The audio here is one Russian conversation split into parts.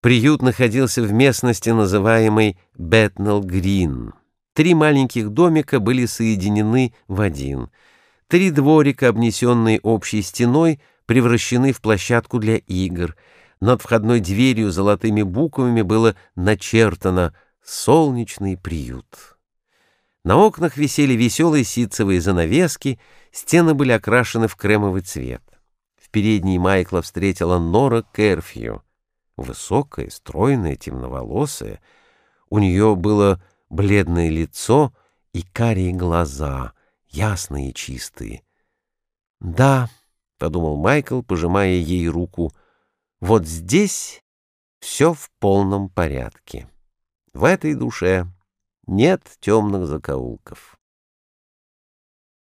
Приют находился в местности, называемой Бэтнелл-Грин. Три маленьких домика были соединены в один. Три дворика, обнесенные общей стеной, превращены в площадку для игр. Над входной дверью золотыми буквами было начертано «Солнечный приют». На окнах висели веселые ситцевые занавески, стены были окрашены в кремовый цвет. В передней Майкла встретила Нора Керфью — Высокая, стройная, темноволосая. У нее было бледное лицо и карие глаза, ясные и чистые. «Да», — подумал Майкл, пожимая ей руку, — «вот здесь все в полном порядке. В этой душе нет темных закоулков».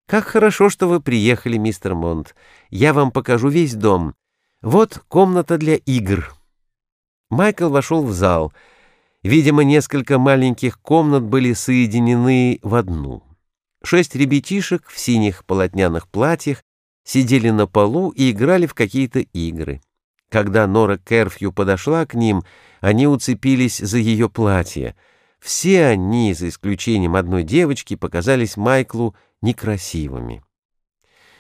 «Как хорошо, что вы приехали, мистер Монт. Я вам покажу весь дом. Вот комната для игр». Майкл вошел в зал. Видимо, несколько маленьких комнат были соединены в одну. Шесть ребятишек в синих полотняных платьях сидели на полу и играли в какие-то игры. Когда Нора Керфью подошла к ним, они уцепились за ее платье. Все они, за исключением одной девочки, показались Майклу некрасивыми.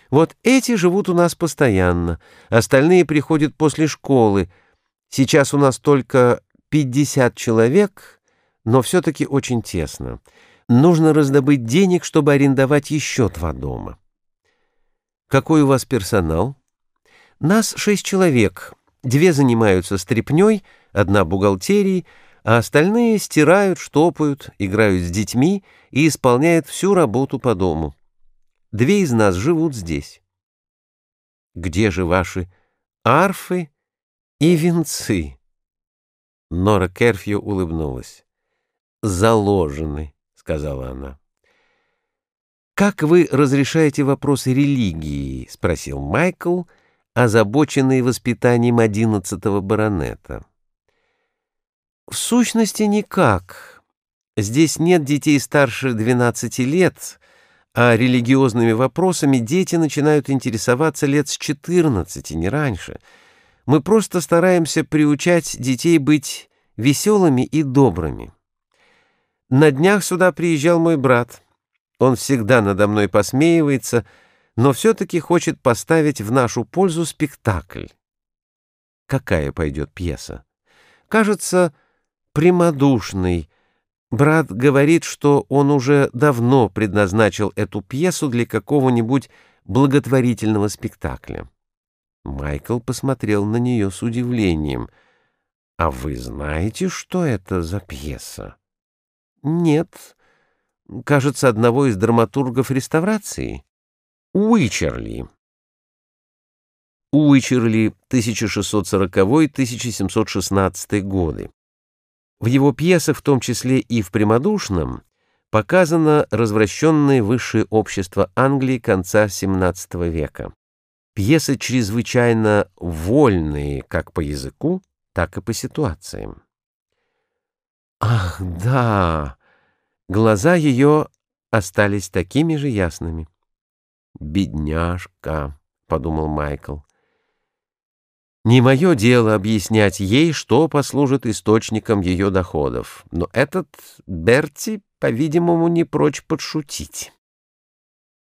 Вот эти живут у нас постоянно, остальные приходят после школы, Сейчас у нас только 50 человек, но все-таки очень тесно. Нужно раздобыть денег, чтобы арендовать еще два дома. Какой у вас персонал? Нас шесть человек. Две занимаются стряпней, одна бухгалтерией, а остальные стирают, штопают, играют с детьми и исполняют всю работу по дому. Две из нас живут здесь. Где же ваши арфы и венцы. Нора Керфью улыбнулась. «Заложены», — сказала она. «Как вы разрешаете вопросы религии?» — спросил Майкл, озабоченный воспитанием одиннадцатого баронета. «В сущности, никак. Здесь нет детей старше двенадцати лет, а религиозными вопросами дети начинают интересоваться лет с четырнадцати, не раньше». Мы просто стараемся приучать детей быть веселыми и добрыми. На днях сюда приезжал мой брат. Он всегда надо мной посмеивается, но все-таки хочет поставить в нашу пользу спектакль. Какая пойдет пьеса? Кажется, прямодушный. Брат говорит, что он уже давно предназначил эту пьесу для какого-нибудь благотворительного спектакля. Майкл посмотрел на нее с удивлением. «А вы знаете, что это за пьеса?» «Нет. Кажется, одного из драматургов реставрации. Уичерли». Уичерли, 1640-1716 годы. В его пьесах, в том числе и в «Прямодушном», показано развращенное высшее общество Англии конца XVII века. Пьесы чрезвычайно вольные как по языку, так и по ситуациям. Ах, да! Глаза ее остались такими же ясными. «Бедняжка», — подумал Майкл. Не мое дело объяснять ей, что послужит источником ее доходов, но этот Берти, по-видимому, не прочь подшутить.